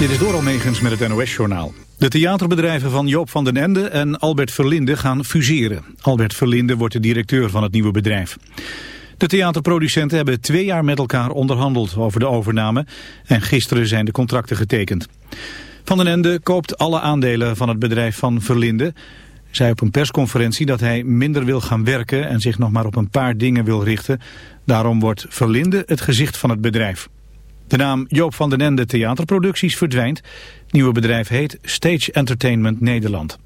Dit is Doral Megens met het NOS-journaal. De theaterbedrijven van Joop van den Ende en Albert Verlinde gaan fuseren. Albert Verlinde wordt de directeur van het nieuwe bedrijf. De theaterproducenten hebben twee jaar met elkaar onderhandeld over de overname... en gisteren zijn de contracten getekend. Van den Ende koopt alle aandelen van het bedrijf van Verlinde... zei op een persconferentie dat hij minder wil gaan werken... en zich nog maar op een paar dingen wil richten. Daarom wordt Verlinde het gezicht van het bedrijf. De naam Joop van den Ende Theaterproducties verdwijnt. Het nieuwe bedrijf heet Stage Entertainment Nederland.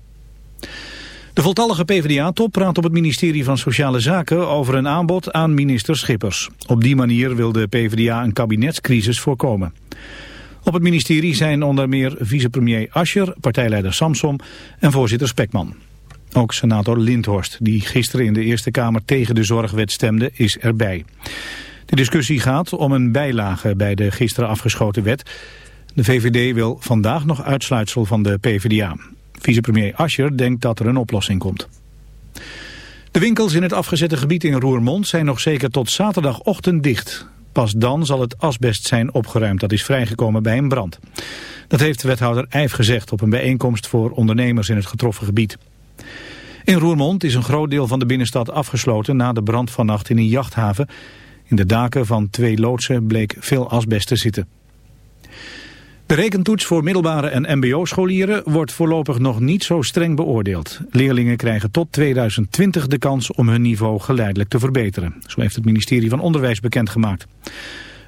De voltallige PvdA-top praat op het ministerie van Sociale Zaken over een aanbod aan minister Schippers. Op die manier wil de PvdA een kabinetscrisis voorkomen. Op het ministerie zijn onder meer vicepremier Ascher, partijleider Samsom en voorzitter Spekman. Ook senator Lindhorst, die gisteren in de Eerste Kamer tegen de zorgwet stemde, is erbij. De discussie gaat om een bijlage bij de gisteren afgeschoten wet. De VVD wil vandaag nog uitsluitsel van de PvdA. Vicepremier Ascher denkt dat er een oplossing komt. De winkels in het afgezette gebied in Roermond zijn nog zeker tot zaterdagochtend dicht. Pas dan zal het asbest zijn opgeruimd dat is vrijgekomen bij een brand. Dat heeft wethouder Eijf gezegd op een bijeenkomst voor ondernemers in het getroffen gebied. In Roermond is een groot deel van de binnenstad afgesloten na de brand vannacht in een jachthaven. In de daken van twee loodsen bleek veel asbest te zitten. De rekentoets voor middelbare en mbo-scholieren wordt voorlopig nog niet zo streng beoordeeld. Leerlingen krijgen tot 2020 de kans om hun niveau geleidelijk te verbeteren. Zo heeft het ministerie van Onderwijs bekendgemaakt.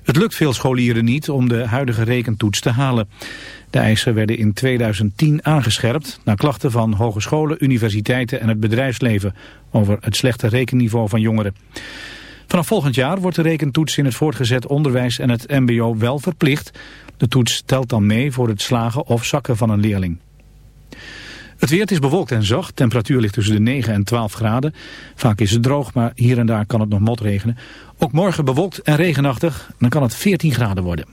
Het lukt veel scholieren niet om de huidige rekentoets te halen. De eisen werden in 2010 aangescherpt na klachten van hogescholen, universiteiten en het bedrijfsleven over het slechte rekenniveau van jongeren. Vanaf volgend jaar wordt de rekentoets in het voortgezet onderwijs en het mbo wel verplicht. De toets telt dan mee voor het slagen of zakken van een leerling. Het weer is bewolkt en zacht. Temperatuur ligt tussen de 9 en 12 graden. Vaak is het droog, maar hier en daar kan het nog motregenen. Ook morgen bewolkt en regenachtig. Dan kan het 14 graden worden.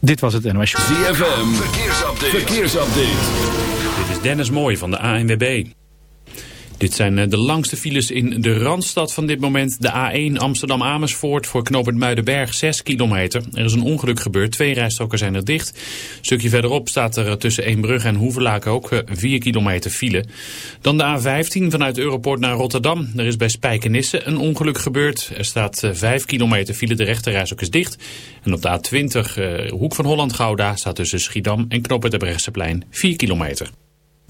Dit was het NOS Show. ZFM, verkeersupdate. verkeersupdate. Dit is Dennis Mooij van de ANWB. Dit zijn eh, de langste files in de Randstad van dit moment. De A1 Amsterdam-Amersfoort voor knooppunt Muidenberg 6 kilometer. Er is een ongeluk gebeurd. Twee rijstroken zijn er dicht. Een stukje verderop staat er tussen Eembrug en Hoevelaken ook 4 eh, kilometer file. Dan de A15 vanuit Europort naar Rotterdam. Er is bij Spijkenisse een ongeluk gebeurd. Er staat 5 eh, kilometer file. De rechterreis is dicht. En op de A20 Hoek van Holland-Gouda staat tussen Schiedam en knooppunt Brechtseplein 4 kilometer.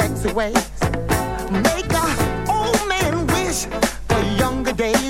Sexy ways, make a old man wish for younger days.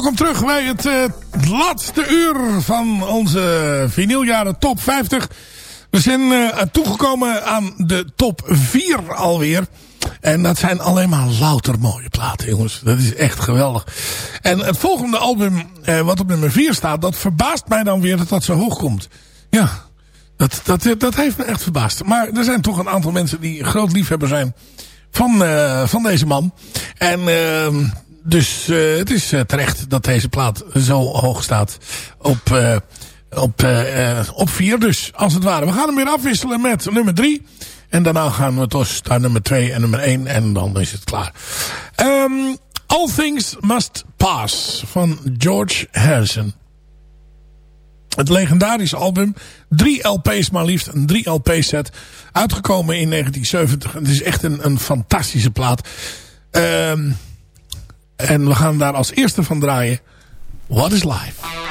Welkom terug bij het eh, laatste uur van onze vinyljaren top 50. We zijn eh, toegekomen aan de top 4 alweer. En dat zijn alleen maar louter mooie platen, jongens. Dat is echt geweldig. En het volgende album, eh, wat op nummer 4 staat... dat verbaast mij dan weer dat dat zo hoog komt. Ja, dat, dat, dat heeft me echt verbaasd. Maar er zijn toch een aantal mensen die groot liefhebber zijn van, van deze man. En uh, dus uh, het is uh, terecht dat deze plaat zo hoog staat op, uh, op, op vier dus, als het ware. We gaan hem weer afwisselen met nummer drie. En daarna gaan we dus naar nummer twee en nummer één. En dan is het klaar. Um, All Things Must Pass van George Harrison. Het legendarische album. Drie LP's maar liefst. Een drie LP set. Uitgekomen in 1970. Het is echt een, een fantastische plaat. Um, en we gaan daar als eerste van draaien. What is Life?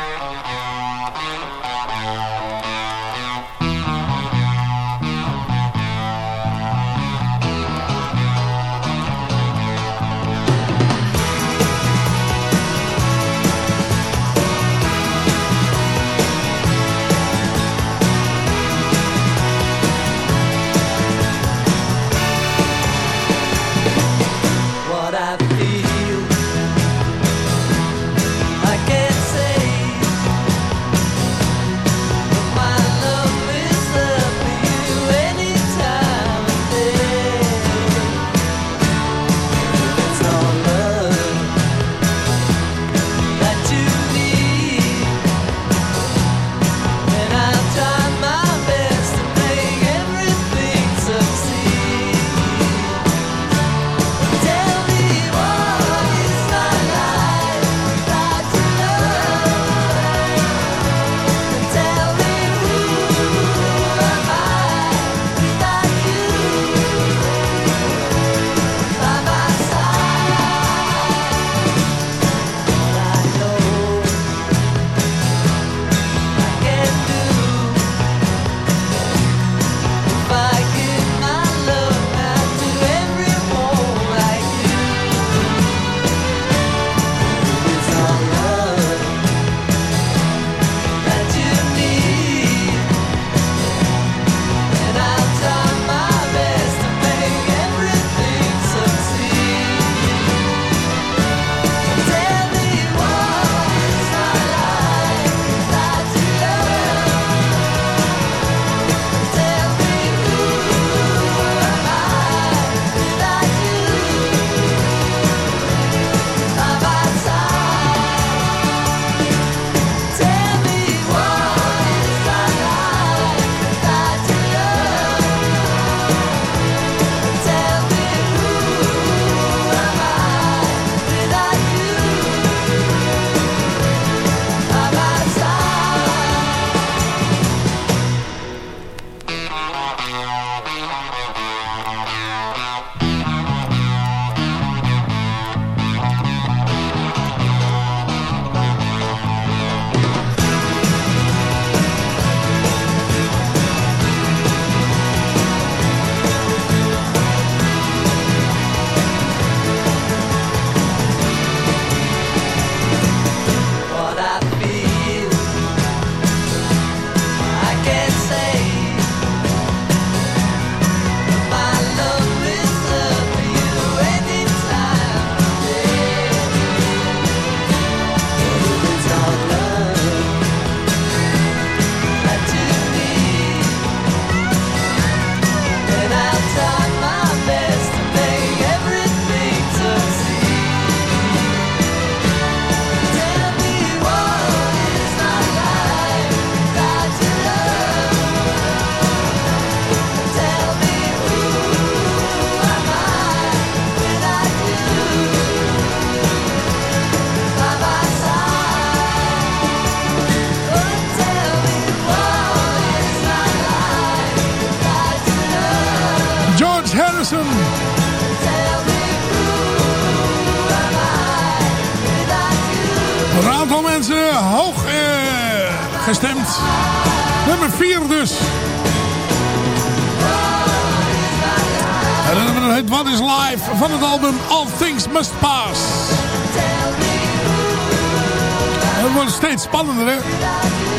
Spannender hè.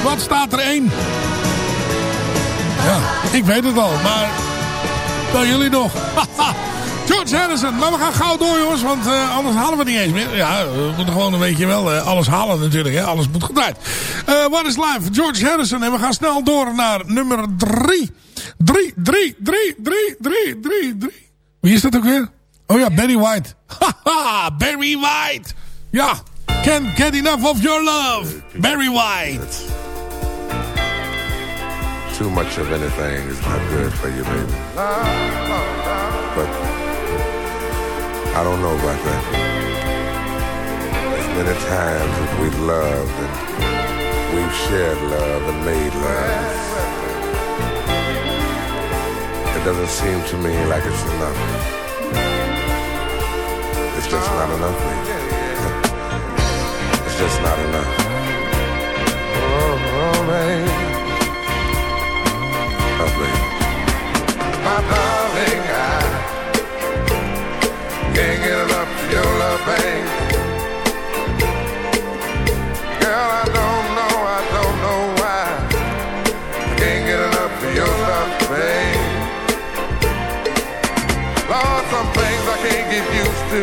Wat staat er één? Ja, ik weet het al, maar... Nou, jullie nog. George Harrison. Maar we gaan gauw door, jongens. Want eh, anders halen we niet eens meer. Ja, we moeten gewoon een beetje wel eh, alles halen natuurlijk. Hè. Alles moet gedraaid. Eh What is Life? George Harrison. En we gaan snel door naar nummer drie. Drie, drie, drie, drie, drie, drie, drie. Wie is dat ook weer? Oh ja, Barry White. Haha, Barry White. Ja, can't get enough of your love. Barry White. Too much of anything is not good for you, baby. But I don't know about that. As many times as we've loved and we've shared love and made love, it doesn't seem to me like it's enough. It's just not enough, baby. Just not enough. Oh, oh baby. Lovely. My darling, I can't get enough of your love, babe. Girl, I don't know, I don't know why. I can't get enough of your love, babe. Lord, some things I can't get used to,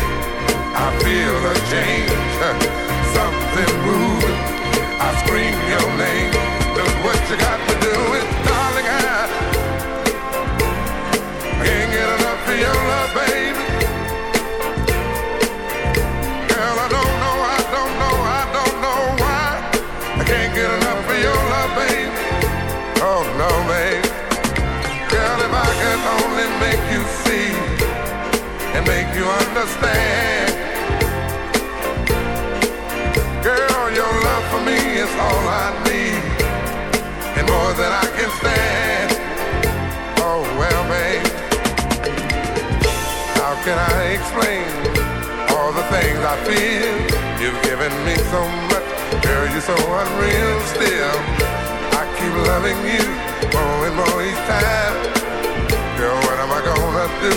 feel a change, something moving. I scream your name. Look what you got to do it, darling. I can't get enough of your love, baby. Girl, I don't know, I don't know, I don't know why. I can't get enough of your love, baby. Oh no, baby. Girl, if I could only make you see and make you understand. For me is all I need, and more than I can stand. Oh well, babe, how can I explain all the things I feel? You've given me so much, girl, you're so unreal. Still, I keep loving you more and more each time. Girl, what am I gonna do?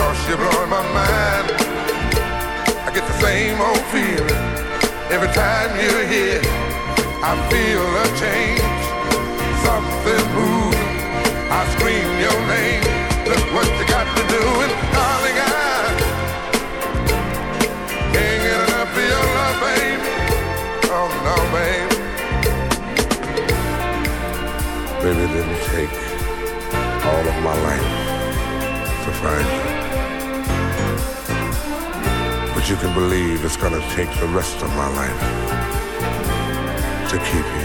Cause you're blowing my mind. I get the same old feeling every time you're here. I feel a change, something moving. I scream your name. Look what you got to do, and darling, I can't get enough of your love, baby. Oh no, baby. Baby, didn't take all of my life to find you. But you can believe it's gonna take the rest of my life to keep you.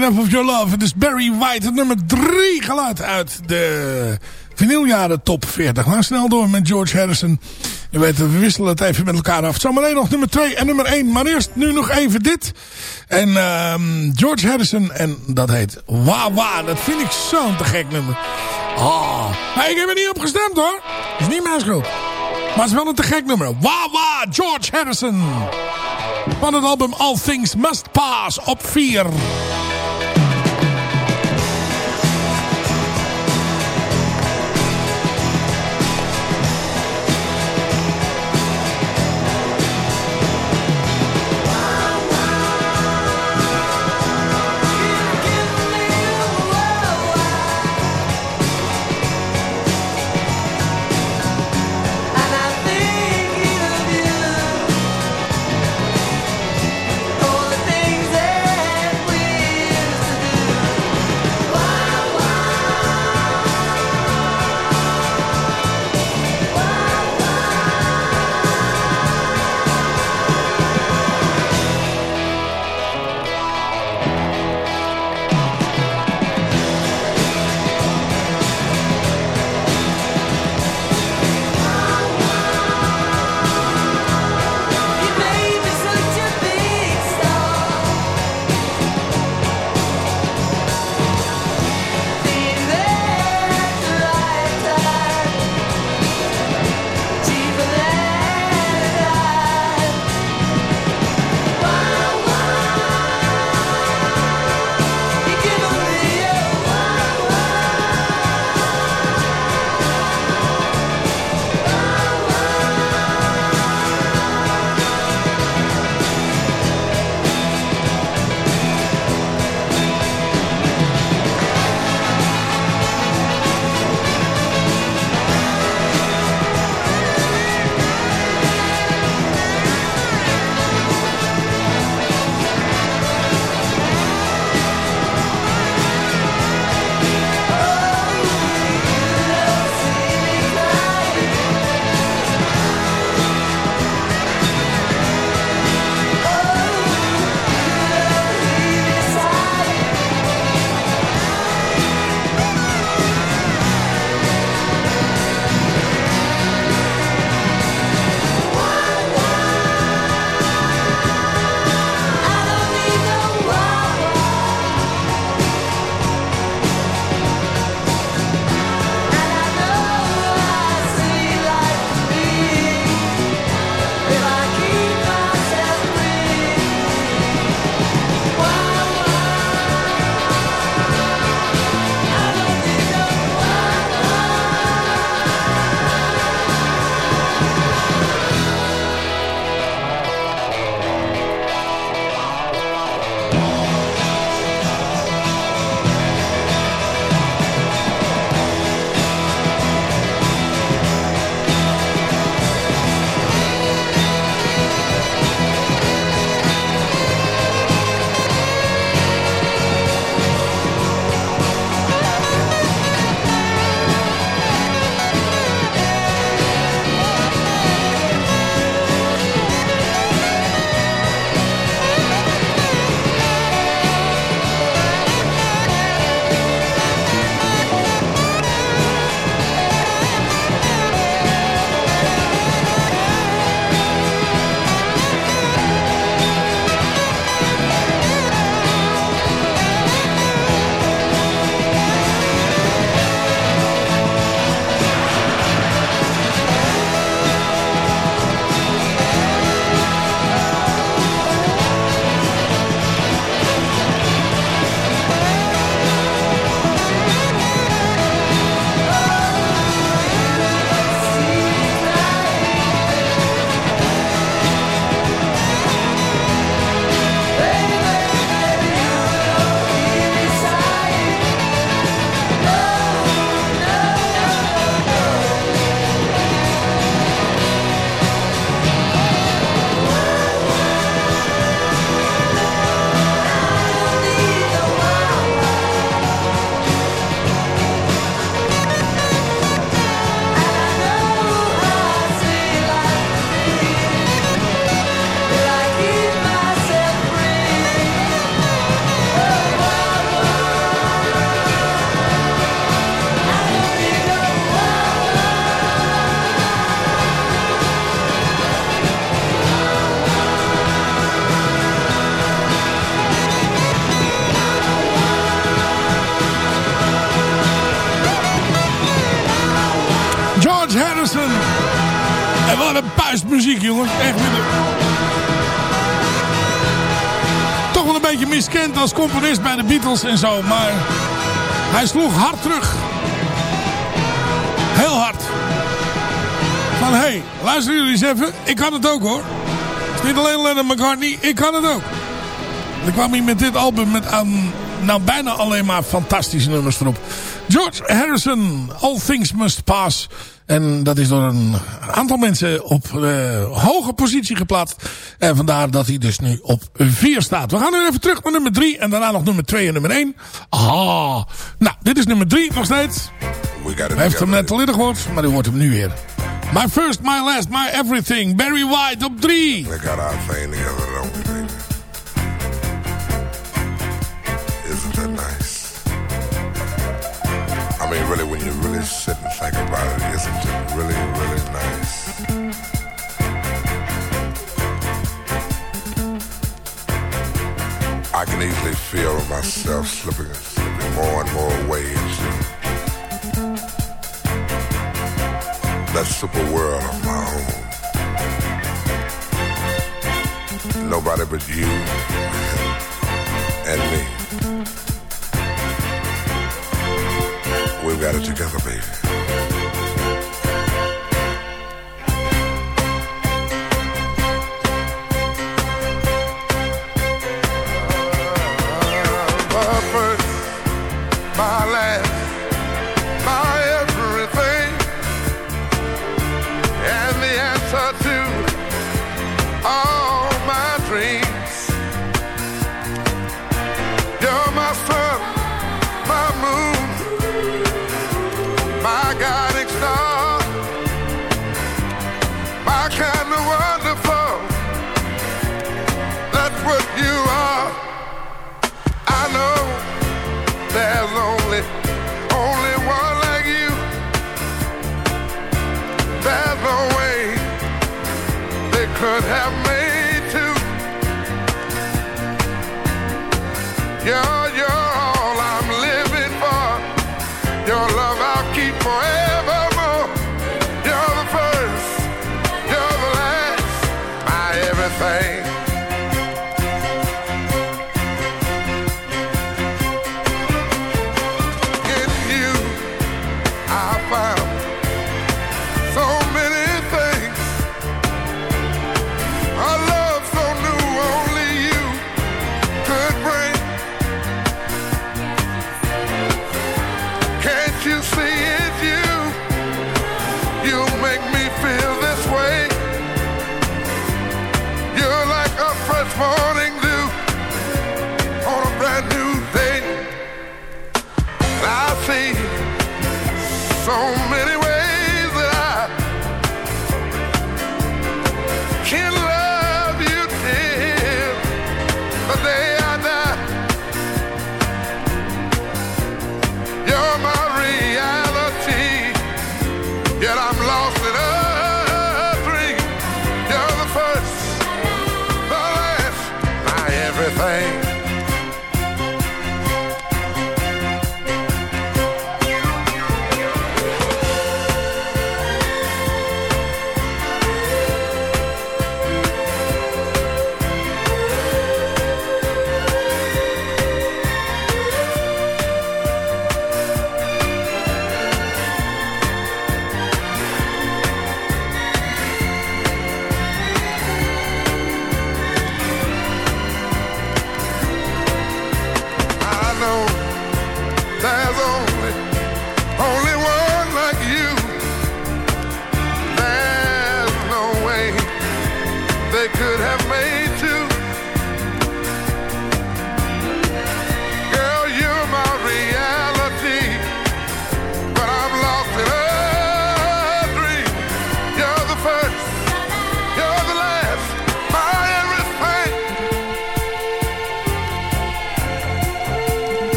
Enough of Your Love. Het is Barry White, nummer 3 geluid uit de vinyljaren top 40. Maar snel door met George Harrison. We wisselen het even met elkaar af. Zometeen nog nummer 2 en nummer 1. Maar eerst nu nog even dit. En ehm George Harrison. En dat heet Wawa. Dat vind ik zo'n te gek nummer. Oh. Maar ik heb er niet op gestemd hoor. is niet mijn schuld. Maar het is wel een te gek nummer. Wawa, George Harrison. Van het album All Things Must Pass op 4. Harrison. En wat een puistmuziek, jongens. Echt weer. Toch wel een beetje miskend als componist bij de Beatles en zo. Maar hij sloeg hard terug. Heel hard. Van, hé, hey, luister jullie eens even. Ik kan het ook, hoor. Het is niet alleen Lennon McCartney, ik kan het ook. Ik kwam hier met dit album met aan, nou bijna alleen maar fantastische nummers erop. George Harrison, All Things Must Pass. En dat is door een aantal mensen op uh, hoge positie geplaatst. En vandaar dat hij dus nu op 4 staat. We gaan nu even terug naar nummer 3 en daarna nog nummer 2 en nummer 1. Ah, nou, dit is nummer 3 nog steeds. Hij heeft hem net al eerder gehoord, maar u hoort hem nu weer. My first, my last, my everything. Barry White op 3. We got our thing together, don't we, baby? Isn't that nice? I mean, really, when you really sit and think about it, isn't it really, really nice? I can easily feel myself slipping, slipping more and more into that super world of my own. Nobody but you and me. We've got it together, baby.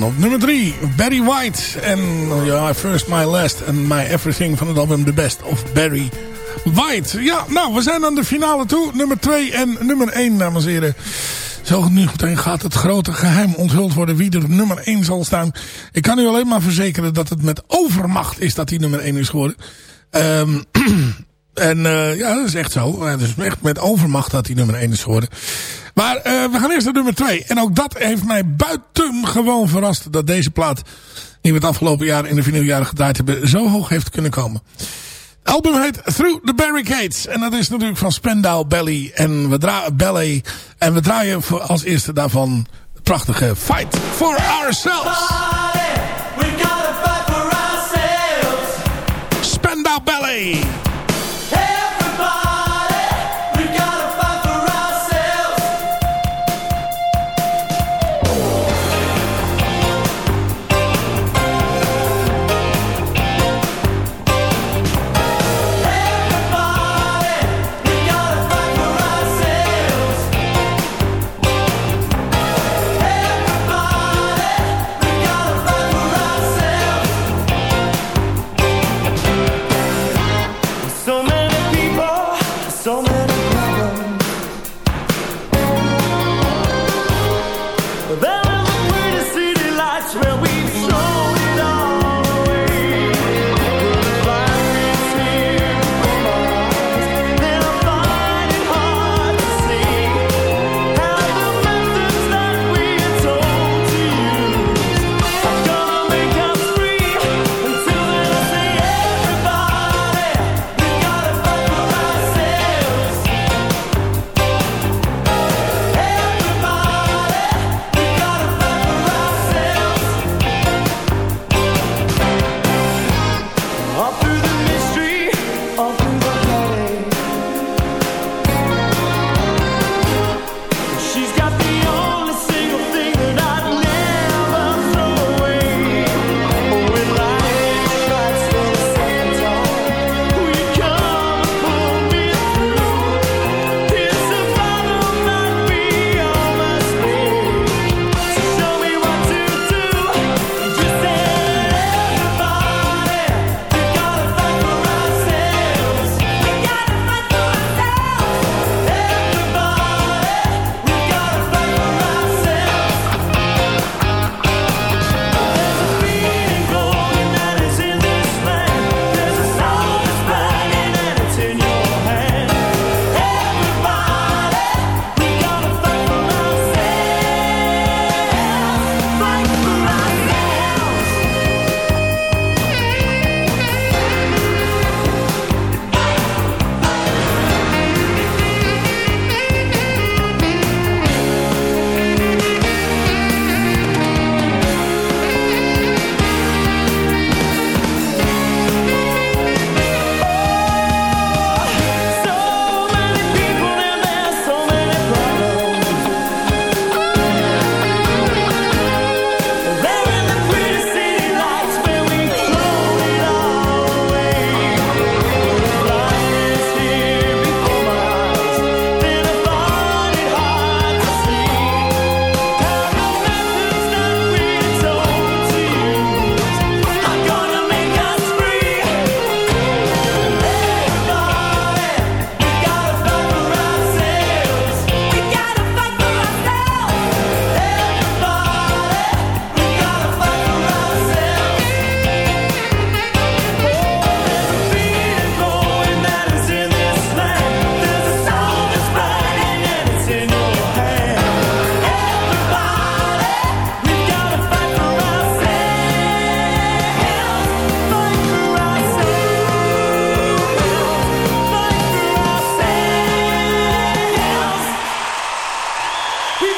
Dan op nummer 3. Barry White. En ja, First My Last and My Everything van het album The Best of Barry White. Ja, nou, we zijn aan de finale toe. Nummer 2 en nummer 1, dames en heren. Zo nu meteen gaat het grote geheim onthuld worden wie er nummer 1 zal staan. Ik kan u alleen maar verzekeren dat het met overmacht is dat hij nummer 1 is geworden. Ehm en uh, ja, dat is echt zo. Het is echt met overmacht dat hij nummer 1 is geworden. Maar uh, we gaan eerst naar nummer 2. En ook dat heeft mij buitengewoon verrast dat deze plaat, die we het afgelopen jaar in de vinyljaren gedraaid hebben, zo hoog heeft kunnen komen. Het album heet Through the Barricades. En dat is natuurlijk van Spandau Ballet. En we, draaien Ballet. En we draaien voor als eerste daarvan het prachtige Fight for Ourselves. Spandau Ballet.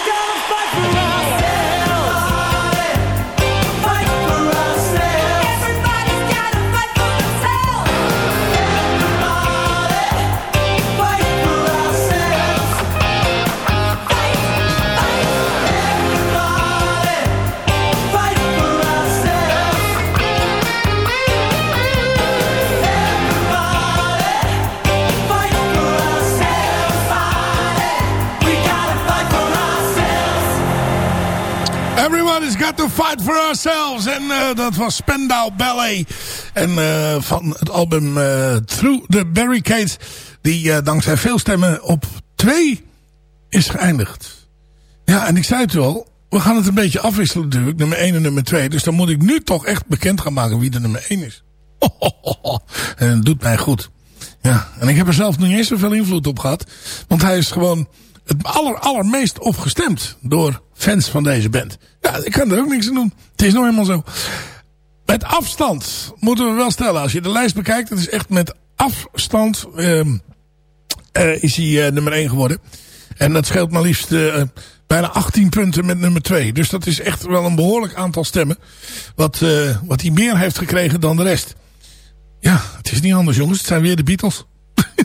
gotta fight for got to fight for ourselves. En eh, dat was Spandau Ballet. En eh, van het album eh, Through the Barricades. Die dankzij veel stemmen op 2 is geëindigd. Ja, en ik zei het al. We gaan het een beetje afwisselen natuurlijk. Nummer 1 en nummer 2. Dus dan moet ik nu toch echt bekend gaan maken wie de nummer 1 is. En dat doet mij goed. Ja, en ik heb er zelf nog niet eens zoveel invloed op gehad. Want hij is gewoon het aller, allermeest opgestemd door fans van deze band. Ja, ik kan er ook niks aan doen. Het is nou helemaal zo. Met afstand moeten we wel stellen. Als je de lijst bekijkt, het is echt met afstand ehm, eh, is hij eh, nummer 1 geworden. En dat scheelt maar liefst eh, bijna 18 punten met nummer 2. Dus dat is echt wel een behoorlijk aantal stemmen. Wat, wat hij meer heeft gekregen dan de rest. Ja, het is niet anders jongens. Het zijn weer de Beatles.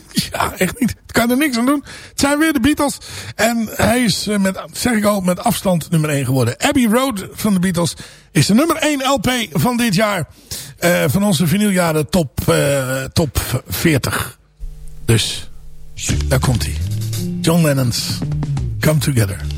ja, echt niet. Het kan er niks aan doen. Het zijn weer de Beatles. En hij is, eh, met, zeg ik al, met afstand nummer 1 geworden. Abbey Road van de Beatles is de nummer 1 LP van dit jaar. eh, van onze vinyljaren top, eh, top 40. Dus, daar komt hij. John Lennon's Come Together.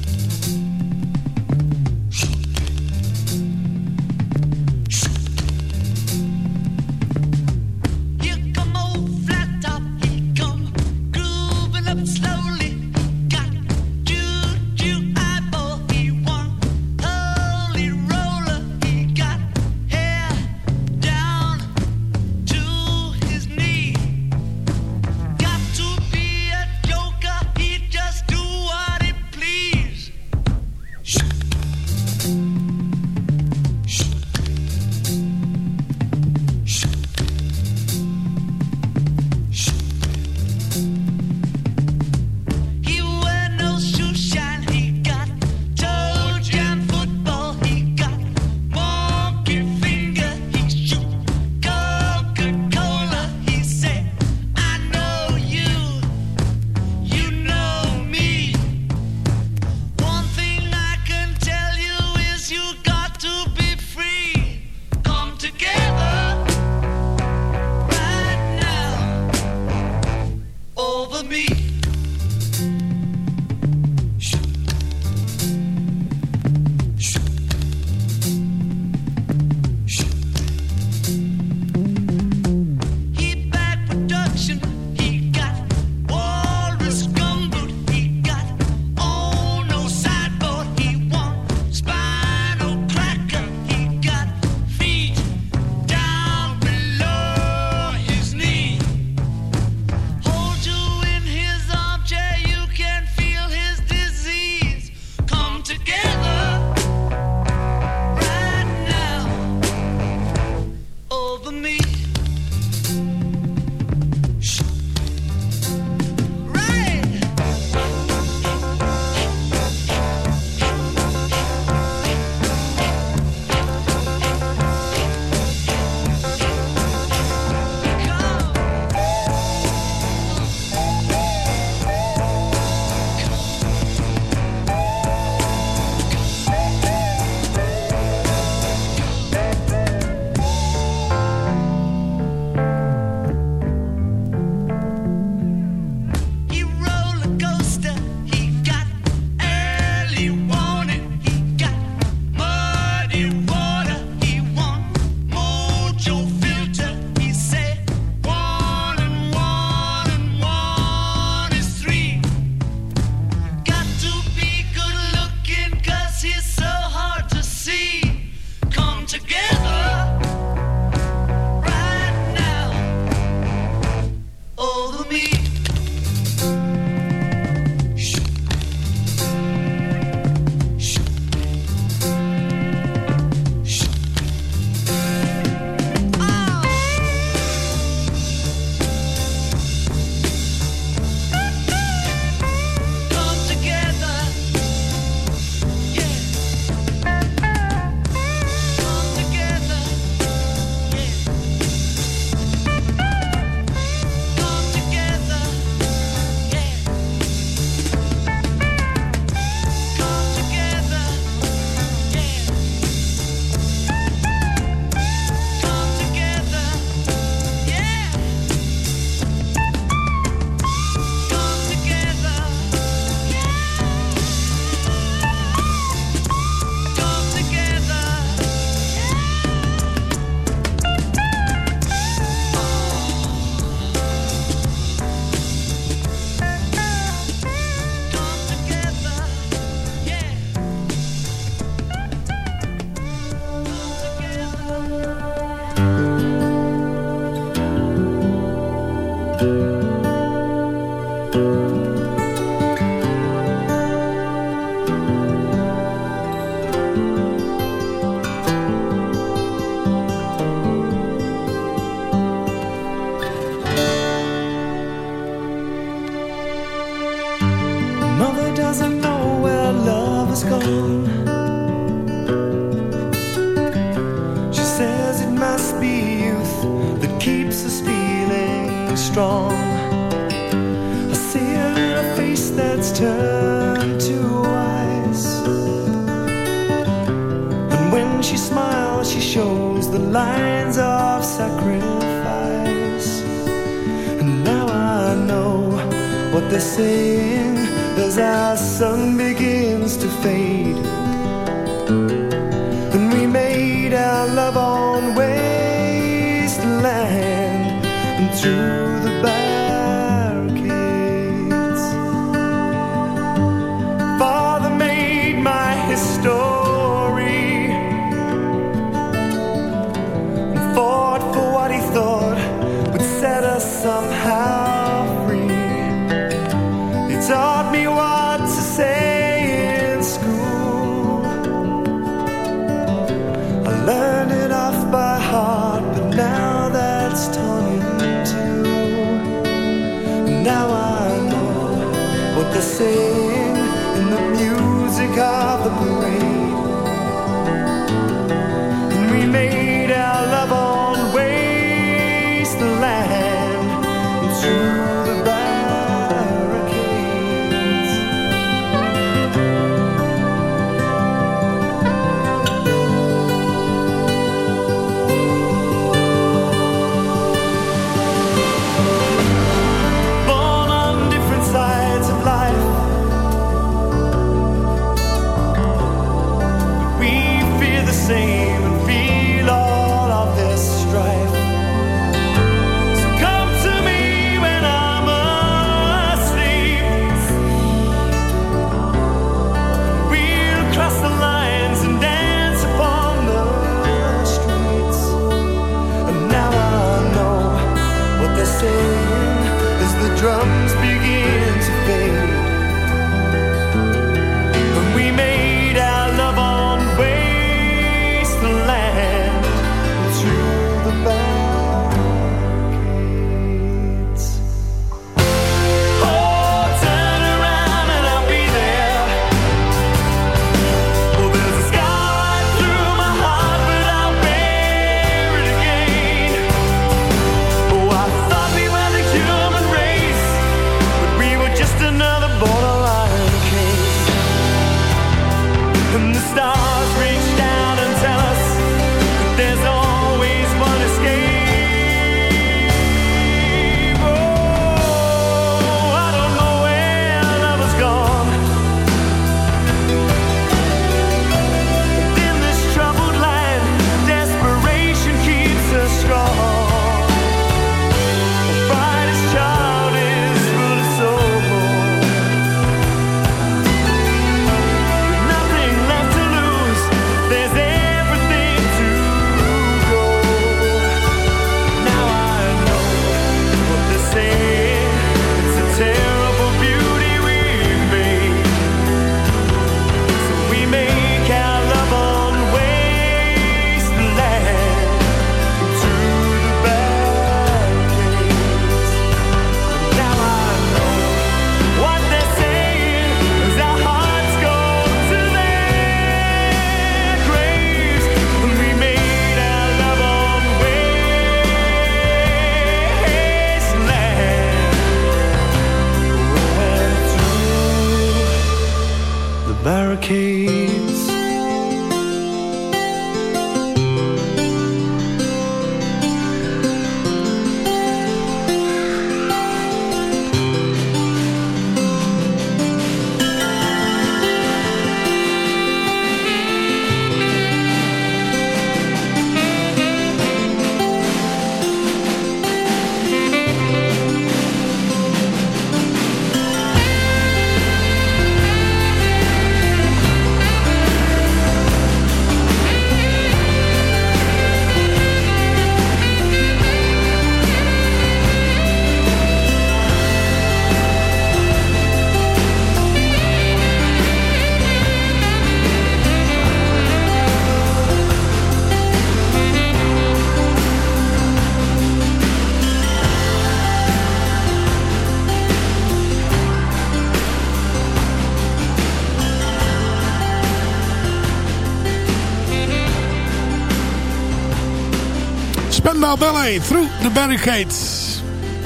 Crocodile Ballet, Through the Barricades.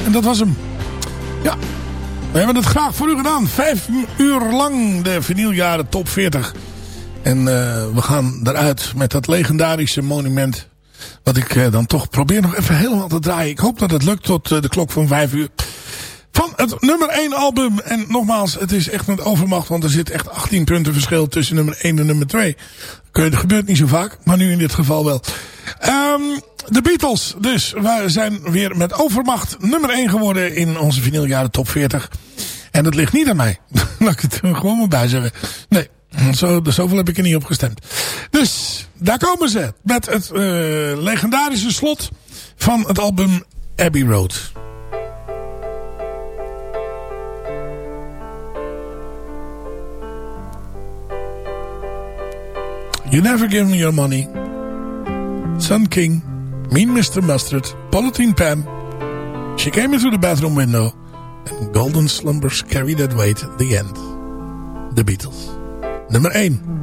En dat was hem. Ja, we hebben het graag voor u gedaan. Vijf uur lang de vinyljaren top 40. En uh, we gaan eruit met dat legendarische monument. Wat ik uh, dan toch probeer nog even helemaal te draaien. Ik hoop dat het lukt tot uh, de klok van vijf uur. Van het nummer 1 album. En nogmaals, het is echt een overmacht. Want er zit echt 18 punten verschil tussen nummer 1 en nummer 2. Dat gebeurt niet zo vaak. Maar nu in dit geval wel. Um, de Beatles. Dus we zijn weer met overmacht nummer 1 geworden in onze vinyljaren top 40. En dat ligt niet aan mij. Laat ik het er gewoon maar bij zeggen. Nee, zo, zoveel heb ik er niet op gestemd. Dus daar komen ze. Met het uh, legendarische slot van het album Abbey Road. You Never Give Me Your Money. Sun King. Mean Mr. Mustard. Polythene Pam. She Came into the Bathroom Window. And Golden Slumbers Carry That Weight. The End. The Beatles. Nummer 1.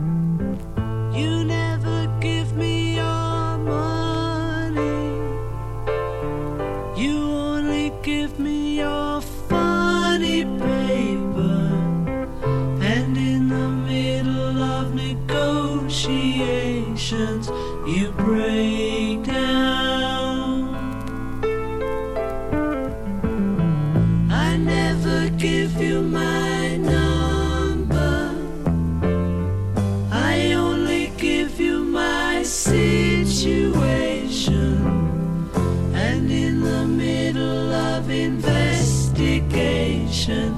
Investigation,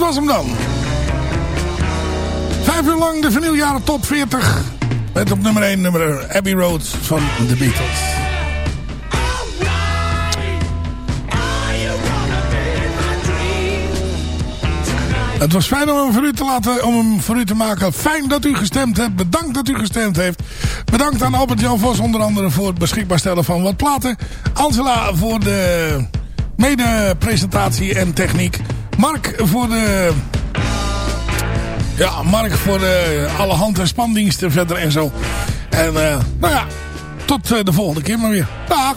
dat was hem dan. Vijf uur lang de vinyljaren top 40. Met op nummer 1 nummer Abbey Road van The Beatles. Het was fijn om hem voor u te laten, om hem voor u te maken. Fijn dat u gestemd hebt. Bedankt dat u gestemd heeft. Bedankt aan Albert-Jan Vos onder andere voor het beschikbaar stellen van wat platen. Angela voor de mede-presentatie en techniek. Mark voor de... Ja, Mark voor de alle hand- en spandiensten verder en zo. En eh, nou ja, tot eh, de volgende keer maar weer. Dag!